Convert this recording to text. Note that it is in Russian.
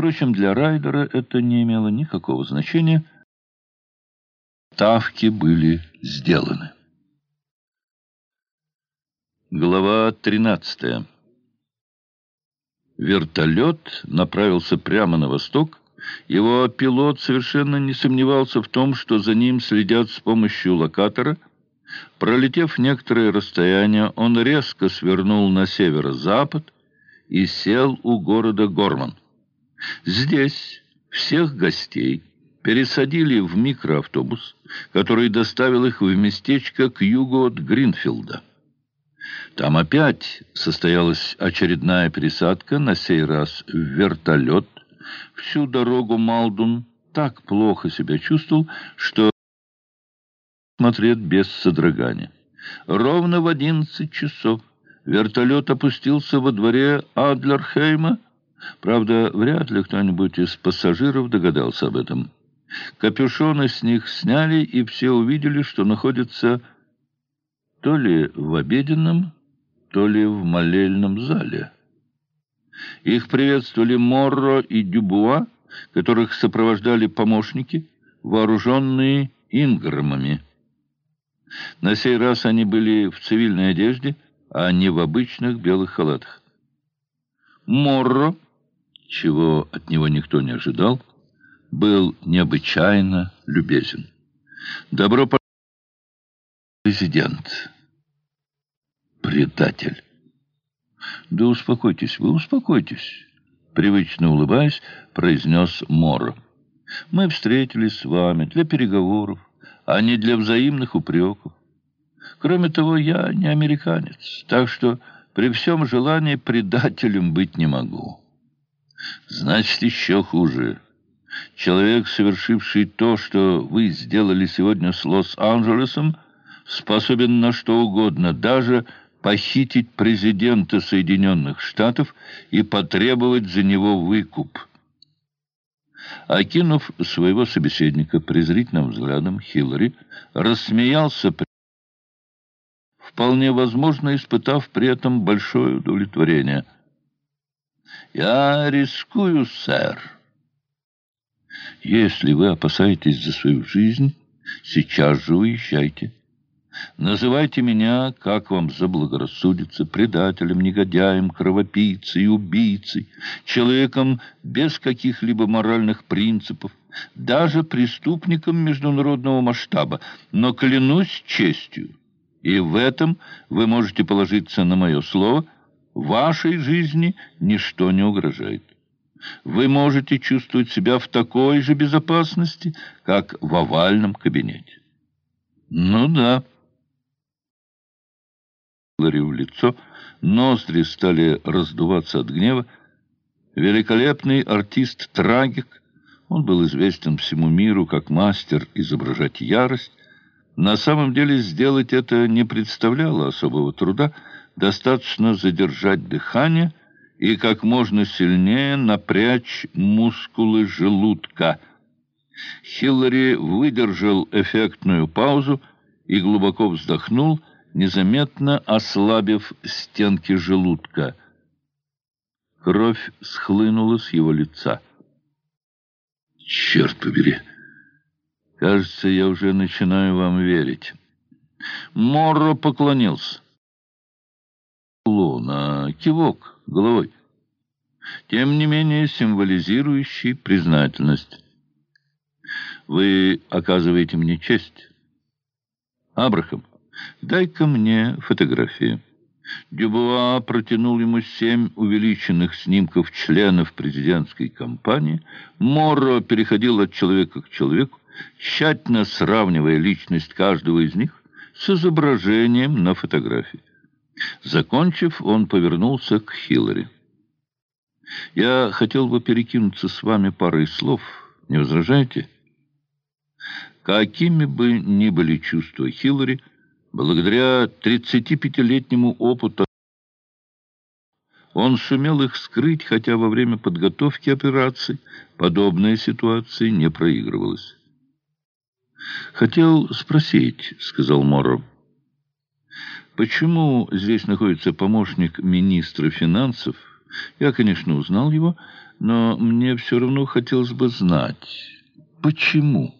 Впрочем, для Райдера это не имело никакого значения. Ставки были сделаны. Глава 13. Вертолет направился прямо на восток. Его пилот совершенно не сомневался в том, что за ним следят с помощью локатора. Пролетев некоторое расстояние, он резко свернул на северо-запад и сел у города Горман. Здесь всех гостей пересадили в микроавтобус, который доставил их в местечко к югу от Гринфилда. Там опять состоялась очередная пересадка, на сей раз в вертолет. Всю дорогу Малдун так плохо себя чувствовал, что смотрит без содрогания. Ровно в одиннадцать часов вертолет опустился во дворе Адлерхейма, Правда, вряд ли кто-нибудь из пассажиров догадался об этом. Капюшоны с них сняли, и все увидели, что находятся то ли в обеденном, то ли в молельном зале. Их приветствовали Морро и Дюбуа, которых сопровождали помощники, вооруженные инграмами. На сей раз они были в цивильной одежде, а не в обычных белых халатах. Морро чего от него никто не ожидал, был необычайно любезен. «Добро пожаловать, президент!» «Предатель!» «Да успокойтесь вы, успокойтесь!» Привычно улыбаясь, произнес Моро. «Мы встретились с вами для переговоров, а не для взаимных упреков. Кроме того, я не американец, так что при всем желании предателем быть не могу». Значит, еще хуже. Человек, совершивший то, что вы сделали сегодня с Лос-Анджелесом, способен на что угодно, даже похитить президента Соединенных Штатов и потребовать за него выкуп. Окинув своего собеседника презрительным взглядом, Хиллари рассмеялся, вполне возможно, испытав при этом большое удовлетворение – «Я рискую, сэр». «Если вы опасаетесь за свою жизнь, сейчас же уезжайте. Называйте меня, как вам заблагорассудится, предателем, негодяем, кровопийцей, убийцей, человеком без каких-либо моральных принципов, даже преступником международного масштаба, но клянусь честью, и в этом вы можете положиться на мое слово – Вашей жизни ничто не угрожает. Вы можете чувствовать себя в такой же безопасности, как в овальном кабинете. Ну да. Ларри в лицо, ноздри стали раздуваться от гнева. Великолепный артист-трагик, он был известен всему миру как мастер изображать ярость, на самом деле сделать это не представляло особого труда, достаточно задержать дыхание и как можно сильнее напрячь мускулы желудка. Хиллари выдержал эффектную паузу и глубоко вздохнул, незаметно ослабив стенки желудка. Кровь схлынула с его лица. «Черт побери! Кажется, я уже начинаю вам верить». Морро поклонился кивок головой, тем не менее символизирующий признательность. Вы оказываете мне честь. Абрахам, дай-ка мне фотографии. Дюбуа протянул ему семь увеличенных снимков членов президентской кампании. Морро переходил от человека к человеку, тщательно сравнивая личность каждого из них с изображением на фотографии. Закончив, он повернулся к Хиллари. «Я хотел бы перекинуться с вами парой слов. Не возражаете?» Какими бы ни были чувства Хиллари, благодаря 35-летнему опыту он сумел их скрыть, хотя во время подготовки операции подобная ситуация не проигрывалась. «Хотел спросить», — сказал Морро, — Почему здесь находится помощник министра финансов? Я, конечно, узнал его. Но мне все равно хотелось бы знать, почему?»